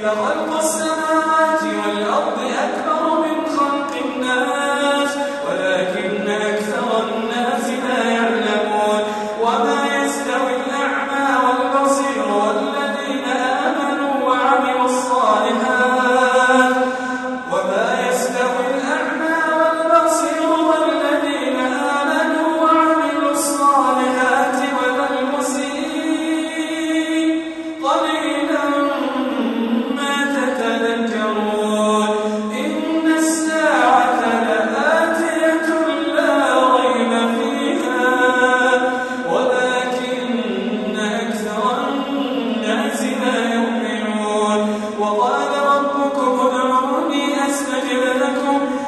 إلا الذين يستكبرون عن